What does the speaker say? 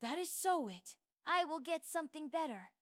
That is so it. I will get something better.